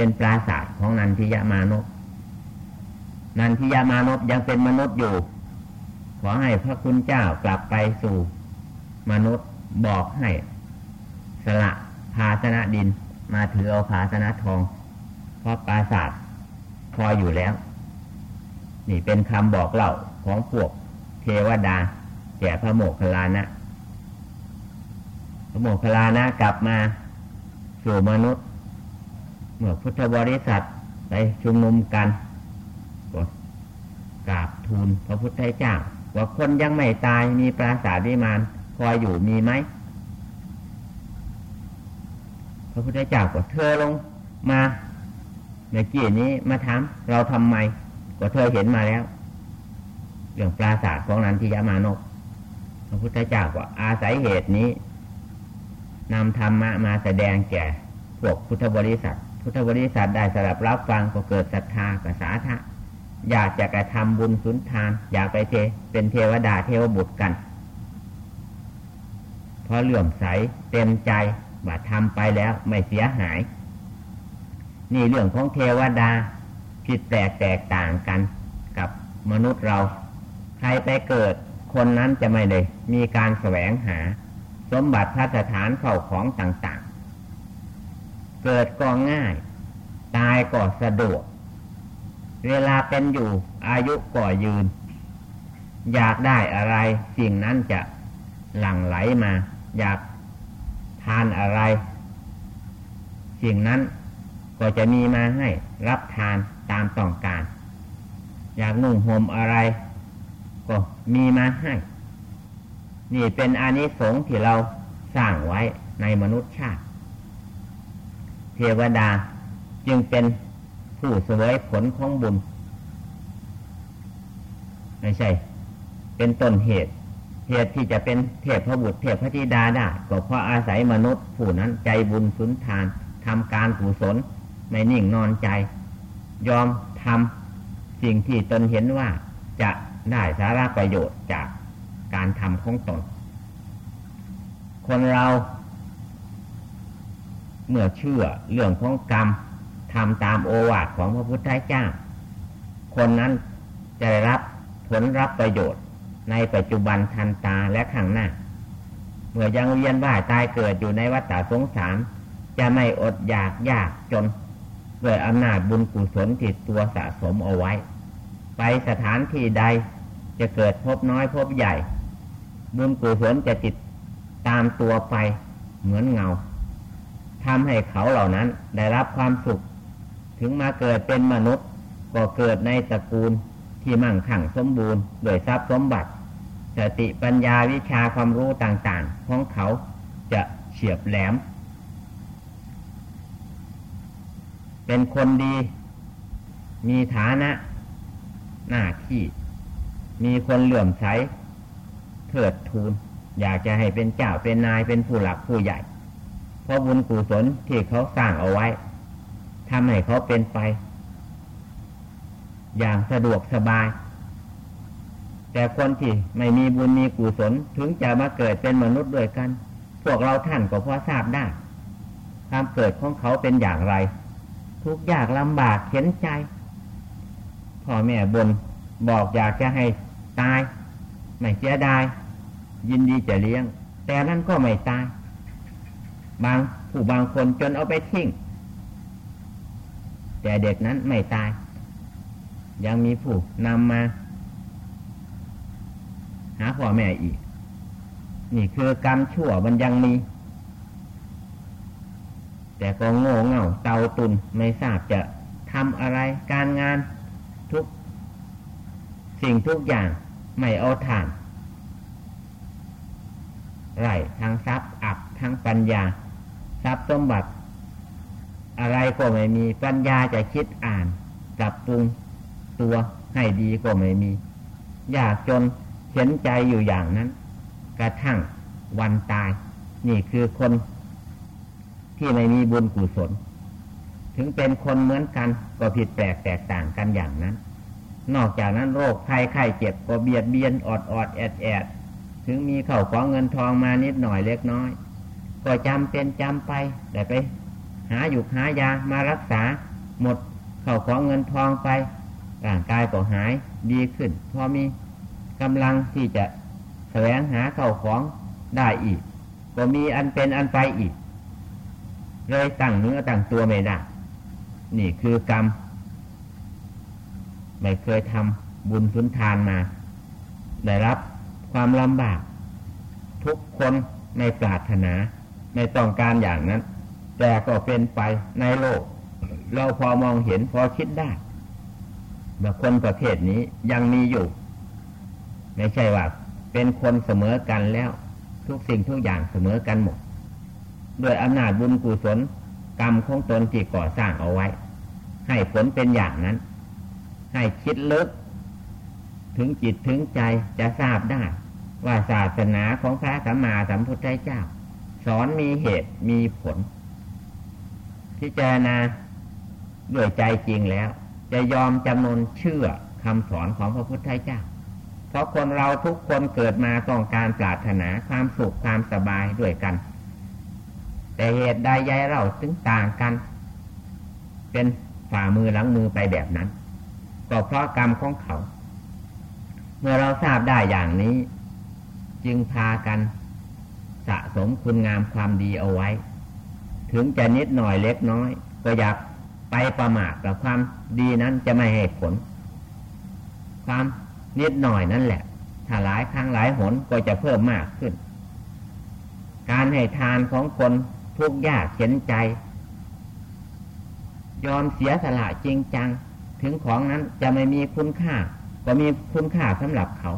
เป็นปราศาสตร์ของนันทิยามานพนันทิยามานพยังเป็นมนุษย์อยู่ ขอให้พระคุณเจ้ากลับไปสู่ มนุษย์บอกให้ สละภาชนะดินมาถือเอาภาชนะทอง เพราะปราศาสตร์พออยู่แล้ว นี่เป็นคำบอกเล่าของพวกเทวดาแก่พระโมคคัลลานะ พระโมคคัลลานะกลับมาสู่มนุษย์ เมื่อพุทธบริษัทไปชุมนุมกันก็กราบทูลพระพุทธเจ้าว่าคนยังไม่ตายมีปราสาทวิมานคอยอยู่มีไหมพระพุทธเจ้าก็เธอลงมาเมื่อกี้นี้มาถามเราทำไมก็เธอเห็นมาแล้วเรื่องปราสาทของนันทิยามานกพระพุทธเจ้าก็อาศัยเหตุนี้นำธรรมะมาแสดงแก่พวกพุทธบริษัท พุทธบริษัทได้สลับรับฟังก็เกิดศรัทธากระสาทะอยากจะกระทำบุญสุนทาน อยากไปเทเป็นเทวดาเทวบุตรกันเพราะเหลื่อมใสเต็มใจว่าทำไปแล้วไม่เสียหาย นี่เรื่องของเทวดาผิดแปลกแตกต่างกันกับมนุษย์เรา ใครไปเกิดคนนั้นจะไม่ได้มีการแสวงหา สมบัติพัสถานเข้าของต่าง เกิดก็ง่าย ตายก็สะดวก เวลาเป็นอยู่อายุก็ยืน อยากได้อะไร สิ่งนั้นจะหลั่งไหลมา อยากทานอะไร สิ่งนั้นก็จะมีมาให้รับทานตามต้องการ อยากนุ่งห่มอะไร ก็มีมาให้ นี่เป็นอานิสงส์ที่เราสร้างไว้ในมนุษย์ชาติ เทวดาจึงเป็นผู้เสวยผลของบุญ ไม่ใช่ เป็นต้นเหตุ เหตุที่จะเป็นเทพพระบุตรเทพพระธิดาได้ก็เพราะอาศัยมนุษย์ผู้นั้นใจบุญสุนทานทำการกุศลไม่นิ่งนอนใจ ยอมทำสิ่งที่ตนเห็นว่าจะได้สาระประโยชน์จากการทำของตน คนเรา เมื่อเชื่อเรื่องของกรรมทำตามโอวาทของพระพุทธเจ้า คนนั้นจะได้รับผลรับประโยชน์ในปัจจุบันทันตาและข้างหน้า เมื่อยังเวียนว่ายตายเกิดอยู่ในวัฏสงสาร จะไม่อดอยากยากจนด้วยอำนาจบุญกุศลติดตัวสะสมเอาไว้ ไปสถานที่ใดจะเกิดพบน้อยพบใหญ่ บุญกุศลจะติดตามตัวไปเหมือนเงา ทำให้เขาเหล่านั้น ได้รับความสุข ถึงมาเกิดเป็นมนุษย์ ก็เกิดในตระกูลที่มั่งคั่งสมบูรณ์โดยทรัพย์สมบัติสติปัญญาวิชาความรู้ต่างๆ ของเขาจะเฉียบแหลม เป็นคนดี มีฐานะ หน้าที่ มีคนเหลื่อมใสเถิดทูน อยากจะให้เป็นเจ้าเป็นนายเป็นผู้หลักผู้ใหญ่ เพราะบุญกุศลที่เขาสร้างเอาไว้ทำให้เขาเป็นไป อย่างสะดวกสบาย แต่คนที่ไม่มีบุญมีกุศลถึงจะมาเกิดเป็นมนุษย์ด้วยกัน พวกเราท่านก็พอทราบได้ความเกิดของเขาเป็นอย่างไร ทุกยากลำบากเข็นใจพ่อแม่บนบอกอยากจะให้ตาย ไม่เสียดายยินดีจะเลี้ยง แต่นั่นก็ไม่ตาย บางผู้บางคนจนเอาไปทิ้งแต่เด็กนั้นไม่ตาย ยังมีผู้นำมา หาพ่อแม่อีก นี่คือกรรมชั่วมันยังมี แต่ก็โง่เง่าเตาตุนไม่ทราบจะทำอะไรการงานทุก สิ่งทุกอย่างไม่เอาทานไรทางทรัพย์อับทางปัญญา ทรัพย์สมบัติ อะไรก็ไม่มี ปัญญาจะคิดอ่านปรับปรุงตัวให้ดีก็ไม่มี อยากจนเข็นใจอยู่อย่างนั้น กระทั่งวันตาย นี่คือคนที่ไม่มีบุญกุศล ถึงเป็นคนเหมือนกันก็ผิดแปลกแตกต่างกันอย่างนั้น นอกจากนั้นโรคภัยไข้เจ็บก็เบียดเบียนอดอดแอดแอดถึงมีเข่าของเงินทองมานิดหน่อยเล็กน้อย ก็จำเป็นจำไปแต่ไป หาอยู่หายามารักษาหมดเข้าของเงินทองไปร่างกายก็หายดีขึ้น พอมีกำลังที่จะแสวงหาเข้าของได้อีก ก็มีอันเป็นอันไปอีก เลยตั้งเนื้อตั้งตัวไม่ได้นี่คือกรรม ไม่เคยทำบุญสุนทานมา ได้รับความลำบาก ทุกคนในปรารถนา ไม่ต้องการอย่างนั้น แต่ก็เป็นไปในโลก เราพอมองเห็นพอคิดได้ว่าคนประเภทนี้ยังมีอยู่ ไม่ใช่ว่า เป็นคนเสมอกันแล้ว ทุกสิ่งทุกอย่างเสมอกันหมดด้วยอำนาจบุญกุศลกรรมของตนที่ก่อสร้างเอาไว้ ให้ผลเป็นอย่างนั้น ให้คิดลึก ถึงจิตถึงใจจะทราบได้ ว่าศาสนาของพระสัมมาสัมพุทธเจ้า อนมีเหตุมีผล พิจารณาด้วยใจจริงแล้ว จะยอมจำนนเชื่อคำสอนของพระพุทธเจ้า เพราะคนเราทุกคนเกิดมาต้องการปรารถนาความสุขความสบายด้วยกัน แต่เหตุใดยายเราถึงต่างกัน เป็นฝ่ามือหลังมือไปแบบนั้น ก็เพราะกรรมของเขา เมื่อเราทราบได้อย่างนี้ จึงพากัน สะสมคุณงามความดีเอาไว้ ถึงจะนิดหน่อยเล็กน้อย ก็อยากไปประมาทกับความดีนั้นจะไม่ให้ผล ความนิดหน่อยนั่นแหละ ถ้าหลายครั้งหลายหนก็จะเพิ่มมากขึ้น การให้ทานของคนทุกยากเข็นใจ ยอมเสียสละจริงจัง ถึงของนั้นจะไม่มีคุณค่า ก็มีคุณค่าสำหรับเขา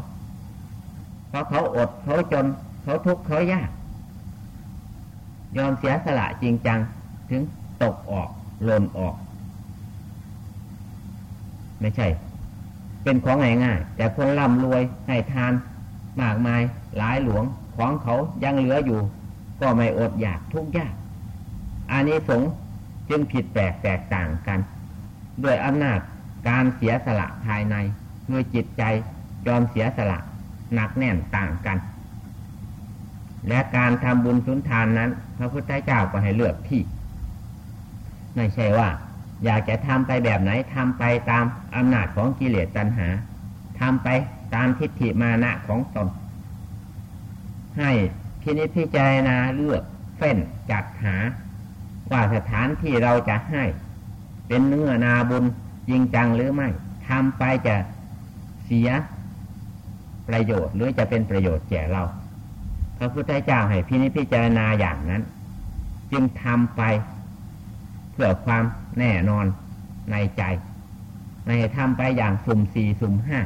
เพราะเขาอดเขาจน เขาทุกข์เขายาก ยอมเสียสละจริงจัง ถึงตกออกหล่นออก ไม่ใช่ เป็นของง่ายๆแต่คนร่ำรวยให้ทานมากมายหลายหลวงของเขายังเหลืออยู่ ก็ไม่อดอยากทุกยากอันนี้สงจึงผิดแปลกแตกต่างกัน ด้วยอำนาจการเสียสละภายในคือจิตใจยอมเสียสละหนักแน่นต่างกัน และการทำบุญสุนทานนั้น พระพุทธเจ้าก็ให้เลือกที่ ไม่ใช่ว่า อยากจะทำไปแบบไหนทำไปตามอำนาจของกิเลสตัณหาทำไปตามทิฏฐิมานะของตน ให้พินิจพิจารณาเลือกเฟ้นจัดหา ว่าสถานที่เราจะให้ เป็นเนื้อนาบุญจริงจังหรือไม่ทำไปจะเสียประโยชน์หรือจะเป็นประโยชน์แก่เรา ระพุทธเจ้าให้พินิจพิจารณาอย่างนั้น จึงทำไปเพื่อความแน่นอนในใจไม่ทำไปอย่างสุ่มสี่สุ่มห้า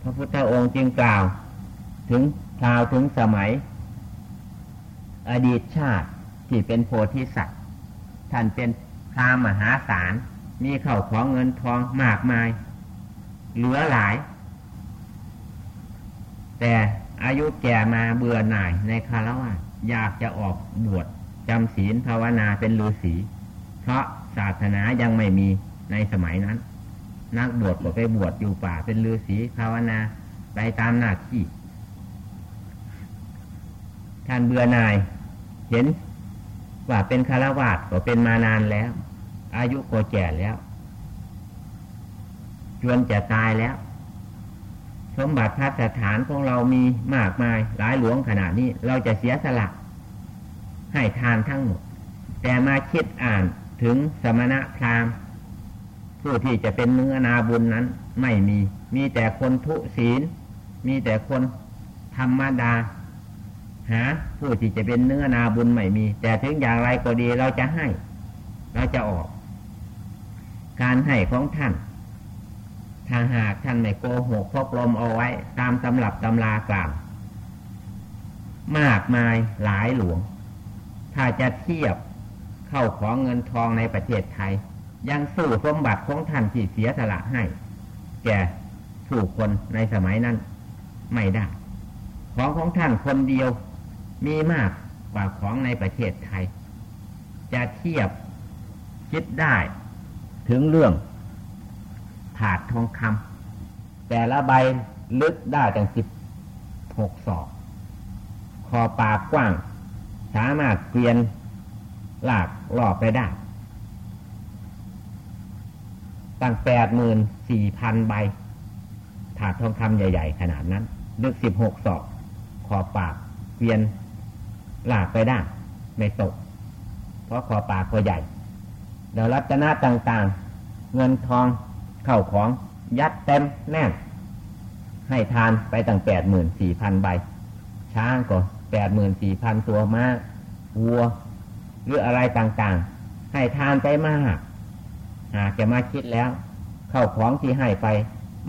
พระพุทธองค์จึงกล่าว ถึงคราวถึงสมัย อดีตชาติที่เป็นโพธิสัตว์ท่านเป็นพรามหาศาลมีเข่าของเงินทองมากมาย เหลือหลาย แต่ อายุแก่มาเบื่อหน่ายในคารวะอยากจะออกบวชจำศีลภาวนาเป็นฤาษีเพราะศาสนายังไม่มีในสมัยนั้น นักบวชก็ไปบวชอยู่ป่าเป็นฤาษีภาวนาไปตามหน้าที่ ท่านเบื่อหน่าย เห็นว่าเป็นคารวาสก็เป็นมานานแล้ว อายุก็แก่แล้วจวนจะตายแล้ว สมบัติพัฒฐานของเรามีมากมายหลายหลวงขนาดนี้ เราจะเสียสละให้ทานทั้งหมด แต่มาคิดอ่านถึงสมณะพราหมณ์ผู้ที่จะเป็นเนื้อนาบุญนั้น ไม่มี มีแต่คนทุศีล มีแต่คนธรรมดา หา ผู้ที่จะเป็นเนื้อนาบุญไม่มี แต่ถึงอย่างไรก็ดีเราจะให้ เราจะออก การให้ของท่าน ถ้าหากท่านไม่โกหกพกลมเอาไว้ ตามตำรับตำรากล่าวมากมายหลายหลวง ถ้าจะเทียบเข้าของเงินทองในประเทศไทย ยังสู้สมบัติของท่านที่เสียสละให้ แก่สู่คนในสมัยนั้น ไม่ได้ ของของท่านคนเดียวมีมากกว่าของในประเทศไทย จะเทียบคิดได้ถึงเรื่อง ถาดทองคำแต่ละใบลึกได้ตั้งสิบหกศอกคอปากกว้าง สามารถเกลียนหลากหลอกไปได้ตั้งแปดหมื่นสี่พันใบ ถาดทองคำใหญ่ ๆ ขนาดนั้น ลึกสิบหกศอกขอปากเกวียนหลากไปได้ไม่ตก เพราะขอปากก็ใหญ่เดี๋ยวรัตนาต่างๆ เงินทอง เข้าของยัดเต็มแน่น ให้ทานไปตั้งแปดหมื่นสี่พันใบ ช้างก็แปดหมื่นสี่พันตัวม้าวัว หรืออะไรต่างๆ ให้ทานไปมาก หากจะมาคิดแล้ว เข้าของที่ให้ไป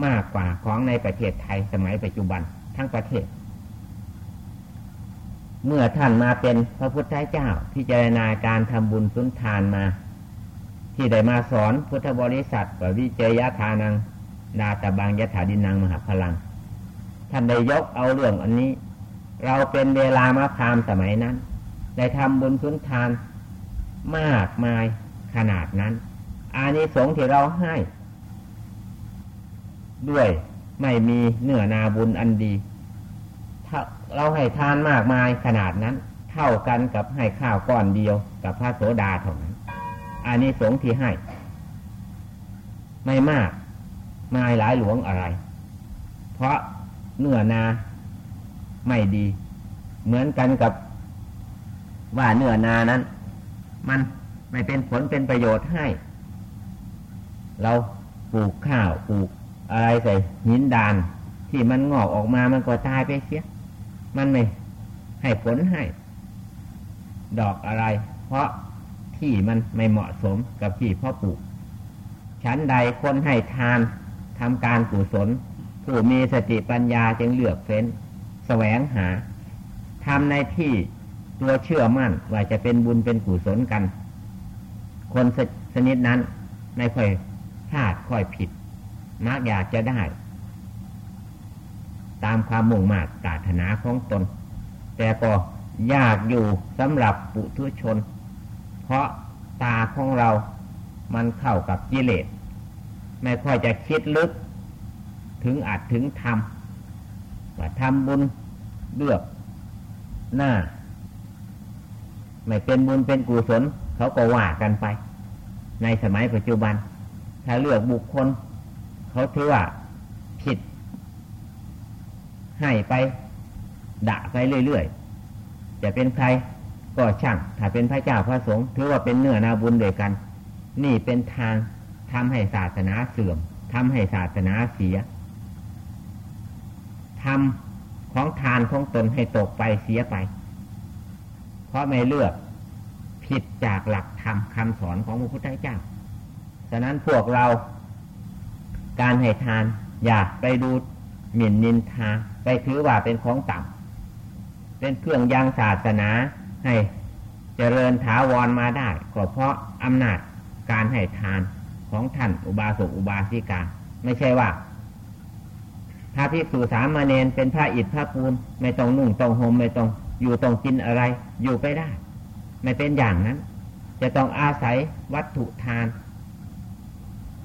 มากกว่าของในประเทศไทยสมัยปัจจุบันทั้งประเทศ เมื่อท่านมาเป็นพระพุทธเจ้าพิจารณาการทำบุญสุนทานมา ที่ได้มาสอนพุทธบริษัทวิเจยทานังนาตบังยถาดินังมหาพลัง ท่านได้ยกเอาเรื่องอันนี้ เราเป็นเวลามาพามสมัยนั้น ได้ทำบุญสุนทานมากมายขนาดนั้น อานิสงส์ที่เราให้ ด้วยไม่มีเนื้อนาบุญอันดีถ้าเราให้ทานมากมายขนาดนั้น เท่ากันกับให้ข้าวก้อนเดียวกับพระโสดาเท่านั้น อานิสงส์ที่ให้ ไม่มากมายหลายหลวงอะไร เพราะเนื้อนาไม่ดี เหมือนกันกับว่าเนื้อนานั้น มันไม่เป็นผลเป็นประโยชน์ให้ เราปลูกข้าวปลูกอะไรใส่หินดาน ที่มันงอกออกมามันก็ตายไปเสีย มันไม่ให้ผลให้ ดอกอะไร เพราะ ที่มันไม่เหมาะสมกับที่พ่อปลูกชั้นใดคนให้ทานทำการกุศลผู้มีสติปัญญาจึงเลือกเฟ้นแสวงหาทำในที่ตัวเชื่อมั่นว่าจะเป็นบุญเป็นกุศลกัน คนสนิดนั้นไม่ค่อยพลาดค่อยผิด มักอยากจะได้ ตามความมุ่งมา่ปรารถนาของตน แต่ก็ยากอยู่สำหรับปุถุชน เพราะตาของเรามันเข้ากับกิเลส ไม่ค่อยจะคิดลึก ถึงอัดถึงทำว่าทำบุญเลือกหน้า ไม่เป็นบุญเป็นกุศลเขาก็ว่ากันไป ในสมัยปัจจุบัน ถ้าเลือกบุคคล เขาถือว่าผิด ให้ไปด่าไปเรื่อยๆ จะเป็นใคร ก็ช่าง ถ้าเป็นพระเจ้าพระสงฆ์ถือว่าเป็นเนื้อนาบุญเดียวกัน นี่เป็นทางทำให้ศาสนาเสื่อมทำให้ศาสนาเสียทำของทานของตนให้ตกไปเสียไป เพราะไม่เลือกผิดจากหลักธรรมคำสอนของพระพุทธเจ้า ฉะนั้นพวกเราการให้ทานอย่าไปดูหมิ่นนินทา ไปถือว่าเป็นของต่ำเป็นเครื่องยังศาสนา ให้เจริญถาวรมาได้ก็เพราะอำนาจการให้ทานของท่านอุบาสกอุบาสิกา ไม่ใช่ว่าถ้าพิสูสามเณรเป็นพระอิฐพระปูนไม่ต้องนุ่งต้องห่มไม่ต้องอยู่ต้องกินอะไร อยู่ไปได้ ไม่เป็นอย่างนั้น จะต้องอาศัยวัตถุทาน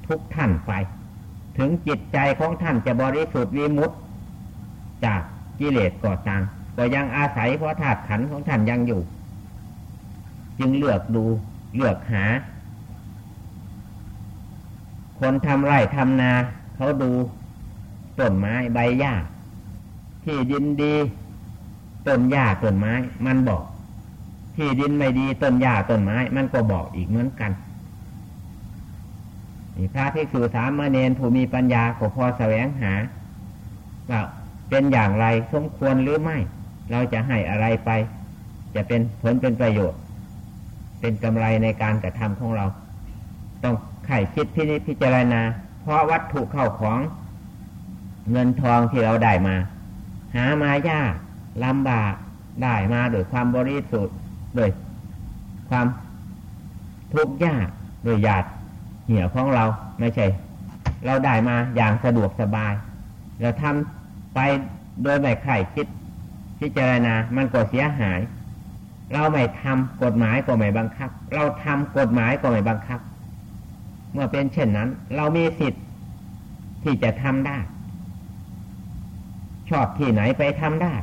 ทุกท่านไป ถึงจิตใจของท่านจะบริสุทธิ์วิมุตจากกิเลสก่อตัง ก็ยังอาศัยเพราะธาตุขันของท่านยังอยู่ จึงเลือกดูเลือกหา คนทำไร่ทำนา เขาดูต้นไม้ใบหญ้า ที่ดินดีต้นหญ้าต้นไม้ มันบอก ที่ดินไม่ดีต้นหญ้าต้นไม้ มันก็บอกอีกเหมือนกันนี่พระภิกษุสามเณรผู้มีปัญญาก็พอแสวงหาว่าเป็นอย่างไรสมควรหรือไม่ เราจะให้อะไรไป จะเป็นผลเป็นประโยชน์ เป็นกำไรในการกระทำของเรา ต้องไข่คิดพินิจพิจารณา เพราะวัตถุเข้าของเงินทองที่เราได้มา หามายากลำบากได้มาโดยความบริสุทธิ์โดยความทุกข์ยากโดยหยาดเหี่ยวของเราไม่ใช่ เราได้มาอย่างสะดวกสบาย เราทำไปโดยไม่ไข่คิด พิจารณา มันก็เสียหาย เราไม่ทำกฎหมายก็ไม่บังคับ เราทำกฎหมายก็ไม่บังคับ เมื่อเป็นเช่นนั้น เรามีสิทธิ์ที่จะทำได้ ชอบที่ไหนไปทำได้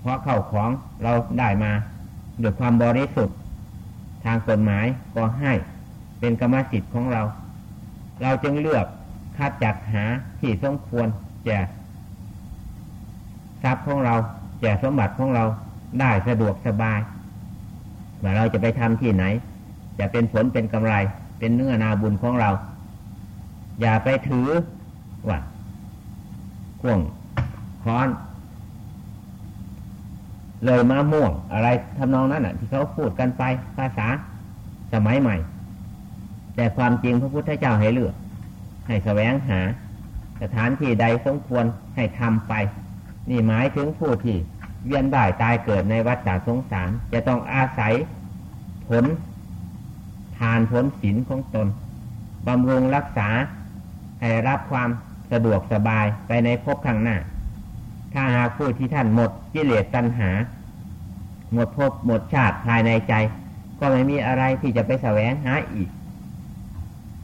เพราะเข้าของเราได้มาด้วยความบริสุทธิ์ ทางกฎหมายก็ให้เป็นกรรมสิทธิ์ของเรา เราจึงเลือกคัดจัดหาที่สมควรจก ทรัพย์ของเราแจกสมบัติของเราได้สะดวกสบายว่าเราจะไปทำที่ไหน จะเป็นผลเป็นกำไร เป็นเนื้อนาบุญของเรา อย่าไปถือว่าข่วงค้อน เลยมาม่วง อะไรทำนองนั้นอะ ที่เขาพูดกันไปภาษาสมัยใหม่ แต่ความจริงพระพุทธเจ้าให้เลือก ให้แสวงหา สถานที่ใดสมควรให้ทำไป นี่หมายถึงผู้ที่เวียนบ่ายตายเกิดในวัฏฏสงสาร จะต้องอาศัยผลทานผลศีลของตนบำรุงรักษาให้รับความสะดวกสบายไปในภพข้างหน้า ถ้าหากผู้ที่ท่านหมดกิเลสตัณหา หมดภพหมดชาติภายในใจ ก็ไม่มีอะไรที่จะไปแสวงหาอีก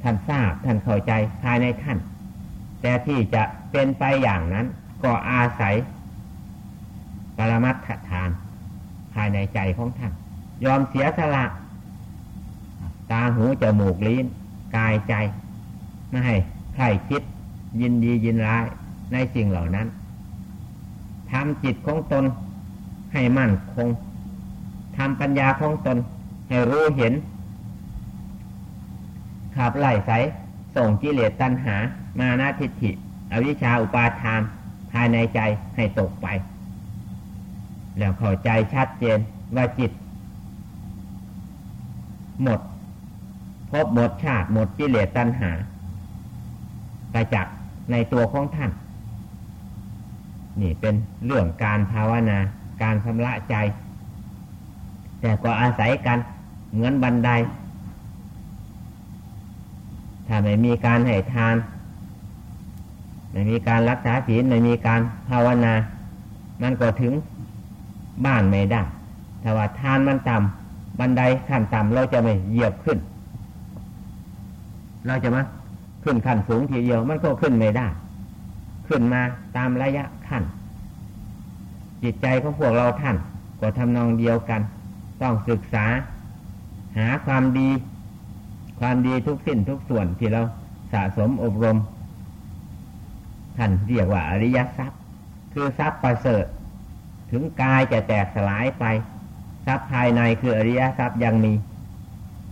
ท่านทราบท่านเข้าใจภายในท่าน แต่ที่จะเป็นไปอย่างนั้น ก็อาศัย ปรมัตถทาน ภายในใจของท่าน ยอมเสียสละ ตาหูจมูกลิ้น กายใจ ไม่ให้ใครคิด ยินดียินร้ายในสิ่งเหล่านั้นทำจิตของตนให้มั่นคงทำปัญญาของตน ให้รู้เห็น ขับไล่ใสส่งกิเลสตัณหา มานาทิฏฐิ อวิชชาอุปาทาน ภายในใจให้ตกไป แล้วเข้าใจชัดเจนว่าจิต หมดพบหมดชาติหมดกิเลสตัณหาไปจากในตัวของท่าน นี่เป็นเรื่องการภาวนา การชำระใจ แต่ก็อาศัยกันเหมือนบันได ถ้าไม่มีการให้ทาน ไม่มีการรักษาศีลไม่มีการภาวนา มันก็ถึงบ้านไม่ได้ถ้าว่าทานมันต่ำบันไดขั้นต่ำเราจะไม่เหยียบขึ้น เราจะมาขึ้นขั้นสูงทีเดียวมันก็ขึ้นไม่ได้ ขึ้นมาตามระยะขั้น จิตใจของพวกเราท่านก็ทำนองเดียวกัน ต้องศึกษา หาความดี ความดีทุกสิ้นทุกส่วนที่เราสะสมอบรม ท่านเรียกว่าอริยทรัพย์ คือทรัพย์ประเสริฐ ถึงกายจะแตกสลายไป ทรัพย์ภายในคืออริยทรัพย์ยังมี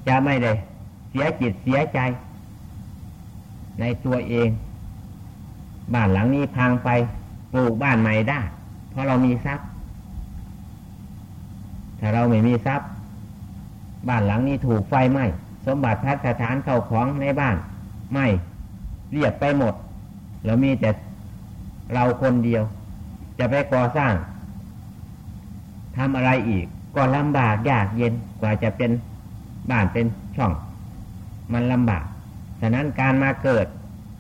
จะไม่ได้เสียจิตเสียใจ ในตัวเอง บ้านหลังนี้พังไปปลูกบ้านใหม่ได้ เพราะเรามีทรัพย์ ถ้าเราไม่มีทรัพย์ บ้านหลังนี้ถูกไฟไหม้สมบัติพัฒฐานเข้าของในบ้านไหม้เรียบไปหมด เรามีแต่เราคนเดียว จะไปก่อสร้างทำอะไรอีกก็ลำบากยากเย็นกว่าจะเป็นบ้านเป็นช่อง มันลำบาก ฉะนั้นการมาเกิด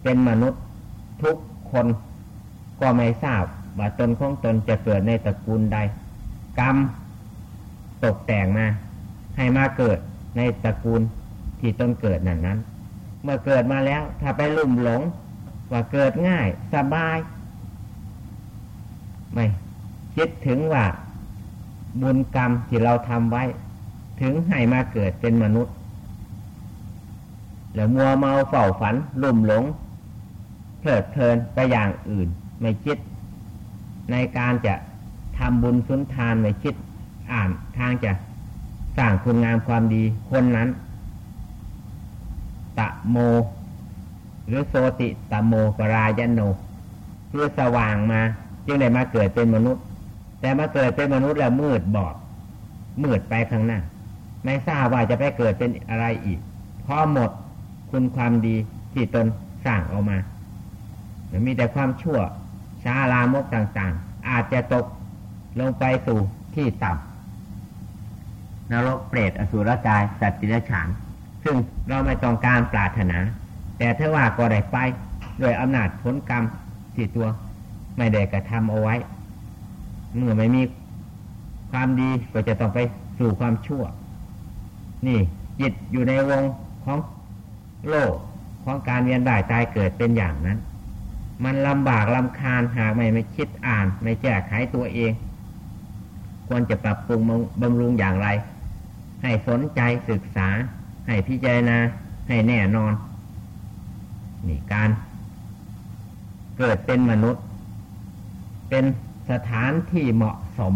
เป็นมนุษย์ทุกคนก็ไม่ทราบว่าตนของตนจะเกิดในตระกูลใด กรรมตกแต่งมา ให้มาเกิดในตระกูลที่ตนเกิดนั้นนั้น เมื่อเกิดมาแล้วถ้าไปลุ่มหลง ว่าเกิดง่ายสบาย ไม่ คิดถึงว่าบุญกรรมที่เราทำไว้ ถึงให้มาเกิดเป็นมนุษย์ แล้วมัวเมาเฝ้าฝันลุ่มหลง เพลิดเพลินไปอย่างอื่น ไม่คิด ในการจะทำบุญสุนทานไม่คิด อ่านทางจะสร้างคุณงามความดีคนนั้น ตะโม หรือโสติตโมปรายโนคือสว่างมา จึงได้มาเกิดเป็นมนุษย์ แต่มาเกิดเป็นมนุษย์แล้วมืดบอด มืดไปข้างหน้า ไม่ทราบว่าจะไปเกิดเป็นอะไรอีกพอหมดคุณความดีที่ตนสร้างออกมามีแต่ความชั่วช้าลามกต่างๆ อาจจะตกลงไปสู่ที่ต่ำนรกเปรตอสุรกาย สัตว์จิรฉาน ซึ่งเราไม่ต้องการปรารถนา แต่ถ้าว่าก็ได้ไปโดยอำนาจผลกรรมที่ตัวไม่ได้กระทำเอาไว้ เมื่อไม่มีความดีก็จะต้องไปสู่ความชั่ว นี่จิตอยู่ในวงของโลกของการเวียนว่ายตายเกิดเป็นอย่างนั้น มันลำบากลำคาญหากไม่ไม่คิดอ่าน ไม่แก้ไขตัวเอง ควรจะปรับปรุงบำรุงอย่างไร ให้สนใจศึกษา ให้พิจารณาให้แน่นอน นี่การเกิดเป็นมนุษย์ เป็นสถานที่เหมาะสม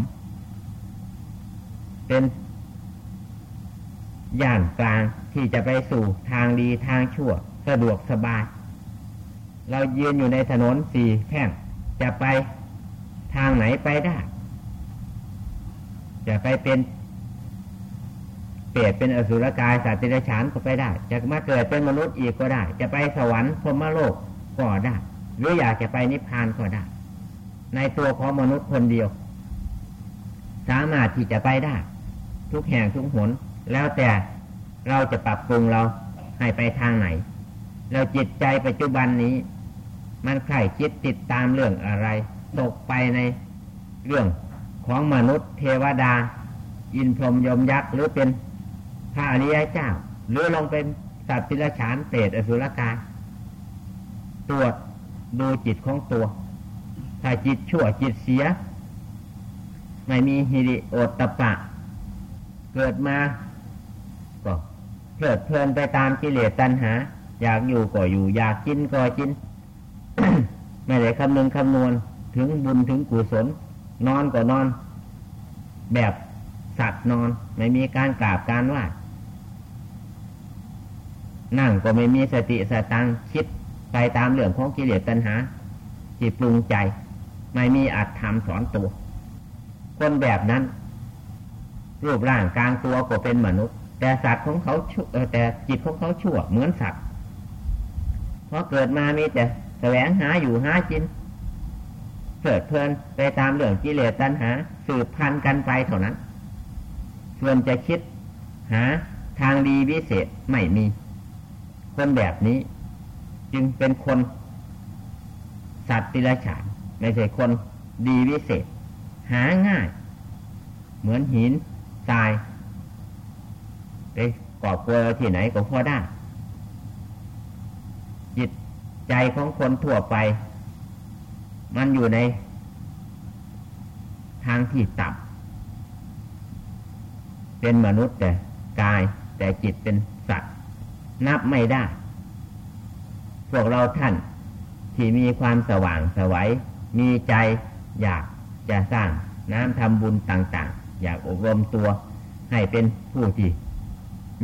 เป็นย่านกลางที่จะไปสู่ทางดีทางชั่ว สะดวกสบาย เรายืนอยู่ในถนนสี่แพ่งจะไปทางไหนไปได้ จะไปเป็น เปรตเป็นอสุรกายสัตว์เดรัจฉานก็ไปได้ จะมาเกิดเป็นมนุษย์อีกก็ได้ จะไปสวรรค์พรมโลกก็ได้ หรืออยากจะไปนิพพานก็ได้ ในตัวของมนุษย์คนเดียว สามารถที่จะไปได้ ทุกแห่งทุกหน แล้วแต่เราจะปรับปรุงเราให้ไปทางไหน เราจิตใจปัจจุบันนี้ มันใครคิดติดตามเรื่องอะไร ตกไปในเรื่องของมนุษย์ เทวดา อินพรหมยมยักษ์หรือเป็น พระอริยเจ้า หรือลงเป็นสัตว์ปิลฉานเปรตอสุรกายตรวจดูจิตของตัว ถ้าจิตชั่วจิตเสีย ไม่มีฮิริโอตตะปะ เกิดมาก็เพลิดเพลินไปตามกิเลสตัณหา อยากอยู่ก็อยู่ อยากกินก็กิน ไม่ได้คำนึงคำนวณถึงบุญถึงกุศลนอนก็นอน แบบสัตว์นอน ไม่มีการกราบการไหว้ นั่งก็ไม่มีสติสตังคิดไปตามเรื่องของกิเลสตัณหาที่ปรุงใจ ไม่มีอัตธรรมสอนตัว คนแบบนั้น รูปร่างกลางตัวก็เป็นมนุษย์ แต่สัตว์ของเขาชั่วแต่จิตของเขาชั่วเหมือนสัตว์เพราะเกิดมามีแต่แสวงหาอยู่หากินเกิดเพลินไปตามเรื่องกิเลสตัณหา สืบพันกันไปเท่านั้น ส่วนจะคิดหาทางดีวิเศษไม่มี คนแบบนี้ จึงเป็นคนสัตว์ติรฉานไม่ใช่คนดีวิเศษ หาง่าย เหมือนหินทรายไปกอบกลัวที่ไหนก็พอได้ จิตใจของคนทั่วไป มันอยู่ใน ทางที่ต่ำเป็นมนุษย์แต่กายแต่จิตเป็น นับไม่ได้ พวกเราท่านที่มีความสว่างสวัยมีใจอยากจะสร้างน้ำทำบุญต่าง ๆ อยากอบรมตัวให้เป็นผู้ที่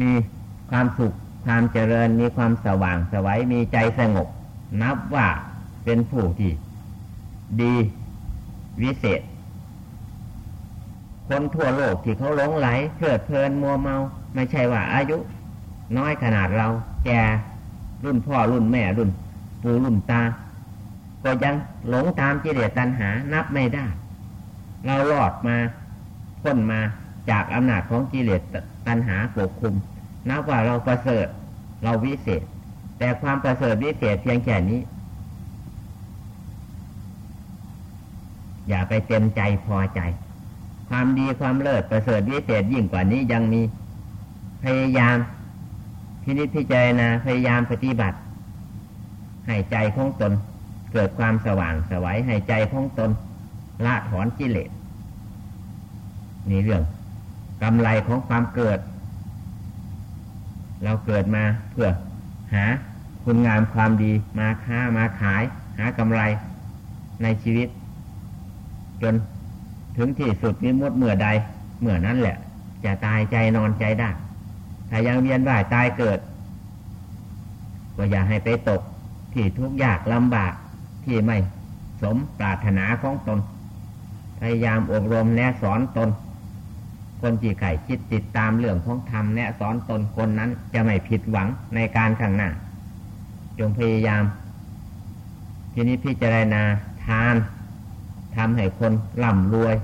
มีความสุขความเจริญมีความสว่างสวัยมีใจสงบ นับว่าเป็นผู้ที่ดีวิเศษ คนทั่วโลกที่เขาหลงไหลเพลิดเพลินมัวเมา ไม่ใช่ว่าอายุ น้อยขนาดเราแกรุ่นพ่อรุ่นแม่รุ่น ปู่รุ่นตา ก็ยังหลงตามจิเลตันหานับไม่ได้ เราหลอดมาพ้นมาจากอำนาจของกิเลสตัณหาปกคุมนับว่าเราประเสริฐเราวิเศษ แต่ความประเสริฐวิเศษเพียงแค่นี้ อย่าไปเต็มใจพอใจ ความดีความเลิศประเสริฐวิเศษยิ่งกว่านี้ยังมีพยายาม พินิจพิจารณาพยายามปฏิบัติ ให้ใจของตน เกิดความสว่างสวัยให้ใจของตน ละถอนกิเลสนี่เรื่องกำไรของความเกิด เราเกิดมาเพื่อหาคุณงามความดีมาค้ามาขาย หากำไรในชีวิต จนถึงที่สุดนิมดเมื่อใดเมื่อนั้นแหละ จะตายใจนอนใจได้ ถ้ายังเวียนว่ายตายเกิด ก็อย่าให้ไปตกที่ทุกข์ยากลำบากที่ไม่สมปรารถนาของตน พยายามอบรมแนะสอนตน คนที่ไข่คิดติดตามเรื่องของธรรมแนะสอนตนคนนั้นจะไม่ผิดหวังในการข้างหน้า จงพยายาม ทีนี้พิจารณาทานทำให้คนร่ำรวย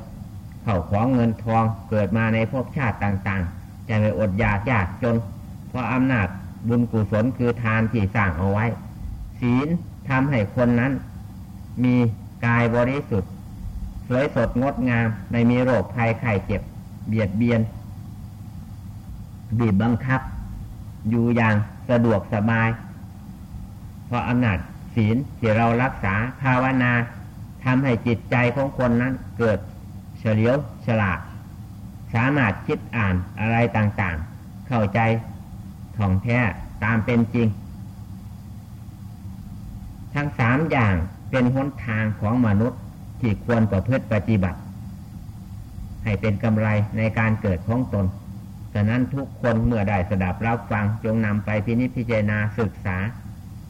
เข้าของเงินทองเกิดมาในภพชาติต่างๆ จะไม่อดอยากยากจน เพราะอำนาจบุญกุศลคือทานที่สร้างเอาไว้ ศีลทำให้คนนั้น มีกายบริสุทธิ์ สวยสดงดงาม ไม่มีโรคภัยไข้เจ็บ เบียดเบียน บีบบังคับ อยู่อย่างสะดวกสบาย เพราะอำนาจศีลที่เรารักษาภาวนาทำให้จิตใจของคนนั้นเกิดเฉลียวฉลาด สามารถคิดอ่านอะไรต่างๆ เข้าใจท่องแท้ตามเป็นจริง ทั้งสามอย่างเป็นหนทางของมนุษย์ที่ควรประพฤติปฏิบัติ ให้เป็นกำไรในการเกิดของตนฉะนั้นทุกคนเมื่อได้สดับรับฟังจงนำไปพินิจพิจารณาศึกษา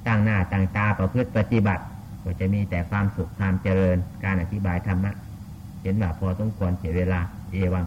ตั้งหน้าตั้งตาประพฤติปฏิบัติ ก็จะมีแต่ความสุขความเจริญการอธิบายธรรมะ เห็นว่าพอต้องควรเสียเวลาเอวัง